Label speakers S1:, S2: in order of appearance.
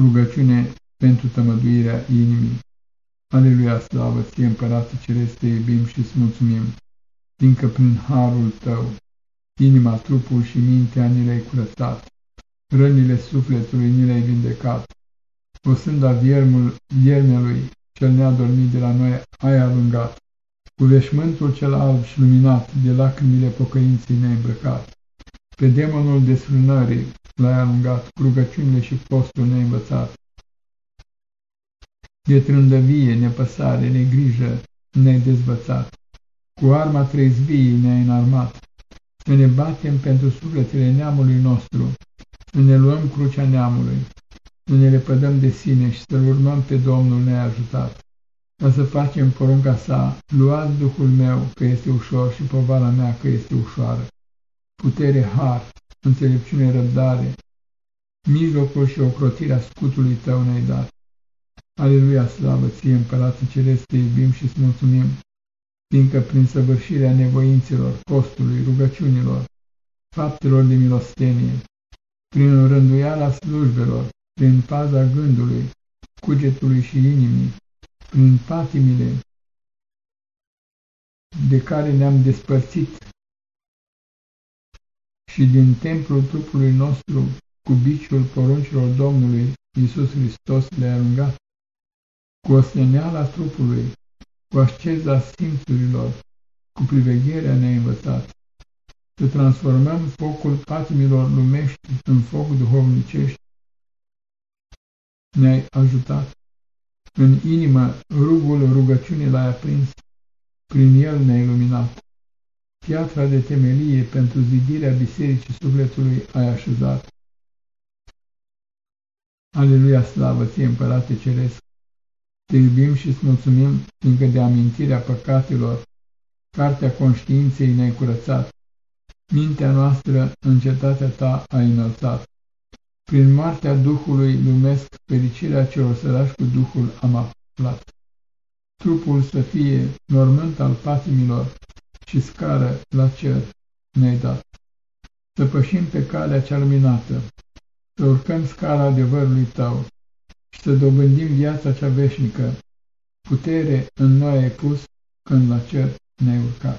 S1: Rugăciune pentru tămăduirea inimii. Aleluia, slavă ție, Împărate Ceresc, te iubim și îți mulțumim, fiindcă prin harul tău, inima, trupul și mintea ni le-ai curățat, rănile sufletului ni le-ai vindecat, o sânda viermul, viermelui cel neadormit de la noi ai alungat, cu veșmântul cel alb și luminat de lacrimile pocăinței ne-ai îmbrăcat, pe demonul desfrânării l-ai alungat, cu rugăciunile și postul ne-ai învățat, de trândăvie, nepăsare, negrijă ne-ai dezvățat, cu arma trezviei ne-ai înarmat, să ne batem pentru sufletele neamului nostru, să ne luăm crucea neamului, să ne lepădăm de sine și să-L urmăm pe Domnul neajutat, ca să facem porunca sa, luați Duhul meu că este ușor și povara mea că este ușoară. Putere, har, înțelepciune, răbdare, mijlocul și ocrotirea scutului tău ne-ai dat. Aleluia, slavă ție, Împărate Ceresc, te iubim și îți mulțumim, fiindcă prin săvârșirea nevoințelor, postului, rugăciunilor, faptelor de milostenie, prin rânduiala slujbelor, prin paza gândului, cugetului și inimii, prin patimile de care ne-am despărțit și din templul trupului nostru cu biciul poruncilor Domnului Iisus Hristos le-a alungat cu osteneala trupului, cu asceza simțurilor, cu privegherea ne învățat. Să transformăm focul patimilor lumești în foc duhovnicești. Ne-ai ajutat. În inimă rugul rugăciunii l-ai aprins, prin el ne-ai luminat. Piatra de temelie pentru zidirea bisericii sufletului ai așezat. Aleluia, slavă ție, Împărate Ceresc! Te iubim și îți mulțumim, fiindcă de amintirea păcatelor, cartea conștiinței ne-ai curățat, mintea noastră în cetatea ta a înălțat. Prin moartea Duhului lumesc fericirea celor sărași cu Duhul am aflat. Trupul să fie mormânt al patimilor și scară la cer ne-ai dat. Să pășim pe calea cea luminată, să urcăm scara adevărului tău, și să dobândim viața cea veșnică. Putere în noi ai pus când la cer ne-ai urcat.